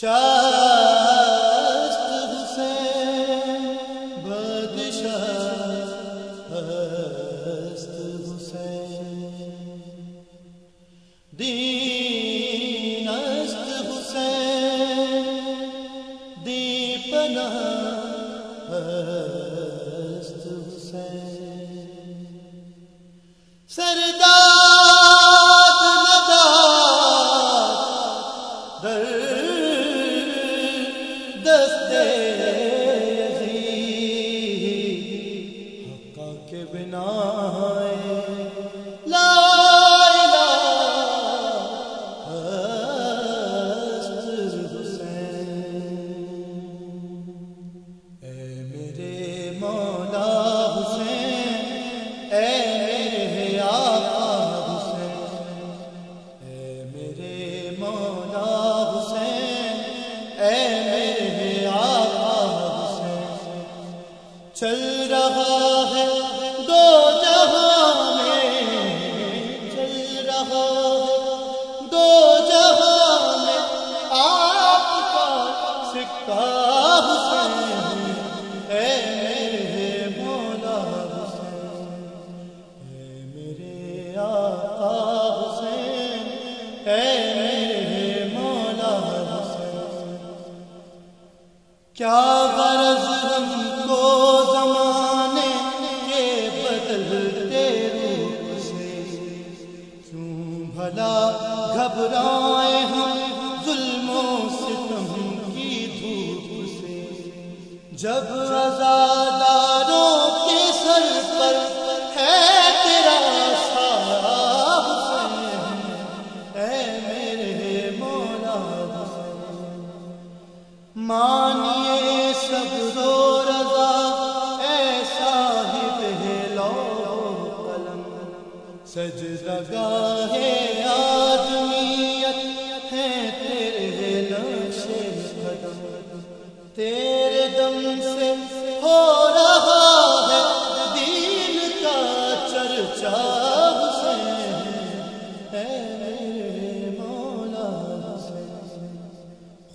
چار کیا غرض ہم کو زمانے کے بدلتے روپ سے؟ کیوں بھلا گھبرائے ہم ظلم و ستم کی دھوپ سے؟ جب ازاداروں ہے آدمیت ہے تیرے نقش قدم۔ تیرے دم سے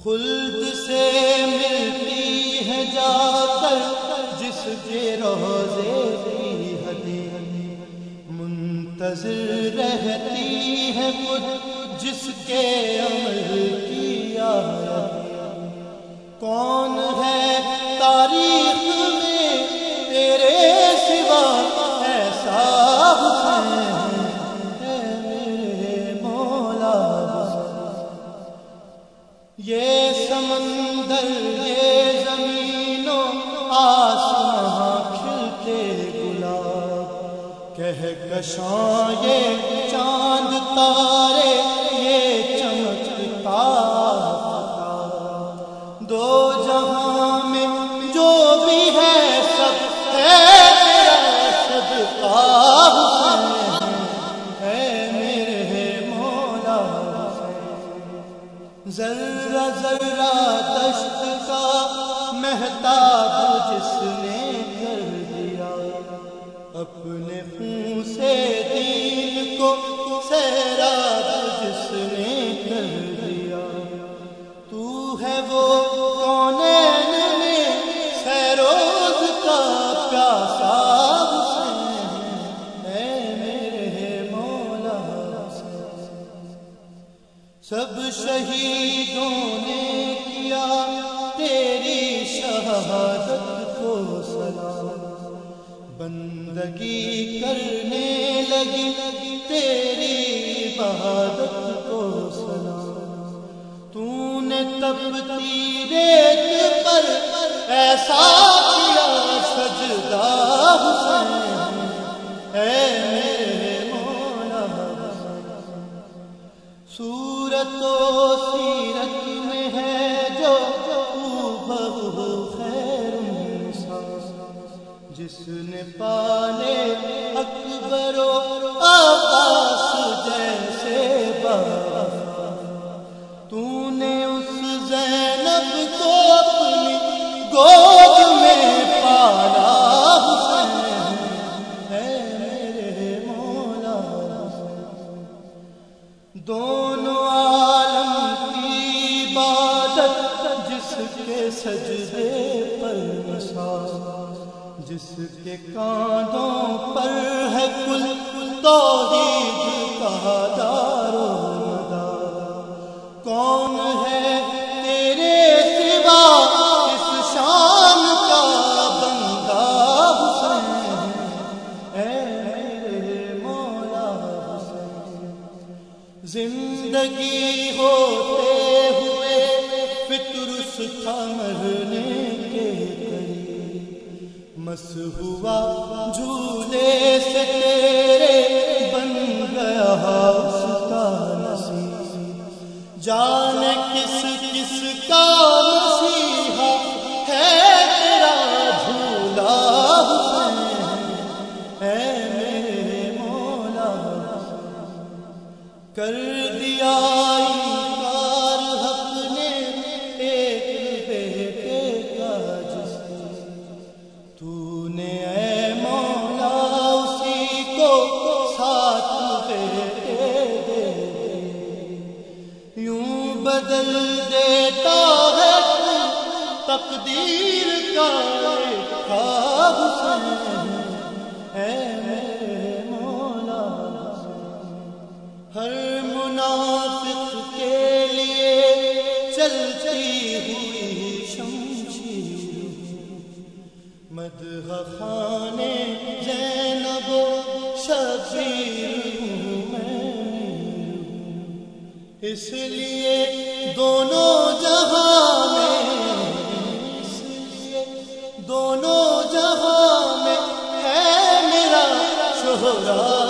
خلد سے ملتی ہے جا کر، جس کے روزے کی حدی منتظر رہتی ہے خود، جس کے عمل کی آیت۔ کون ہے تاریخ میں تیرے سوا ایسا حسین ہے؟ میرے مولا حسین یہ سمندر یہ زمین و آسمان کھلتے گلاب۔ کہہ کشاں، یہ چاند تارے، یہ چمکتا دو جہاں میں جو بھی ہے، سب ہے تیرا ہے میرے مولا حسین محتاب جس نے کر دیا۔ اپنے خون سے دین کو سیراب جس نے کر دیا۔ تو ہے وہ کونین میں سیروز کا پیاسا حسین میرے مولا سب شہیدوں نے بندگی کرنے لگی تیری بہادت کو سلام تو نے تپتی ریت پر ایسا جس نے پالے اکبر و آقاس جیسے بابا تو نے اس زینب کو اپنی گود میں پالا حسین۔ ہے میرے مولا دونوں عالم کی عبادت کے سجدے پر نثار جس کے کاندوں پر ہے کل توحید کا دار کون ہے تیرے سوا اس شان کا بندہ حسین؟ اے میرے مولا حسین، زندگی ہوتے ہوئے فطر تھا مرنے کے مس ہوا، جھولے سے تیرے بن گیا اس کا جان کس کس کا مسیحا ہے تیرا جھولا اے میرے مولا، کر دیا بدل دیتا ہے تقدیر کا خواب حسین اے میرے مولا ہر منافق کے لیے چلتی ہوئی شمشیر۔ مدح خانے زینب شبیر ہوں میں۔ اس لیے دونوں جہاں میں اس لیے دونوں جہاں میں ہے میرا شہرا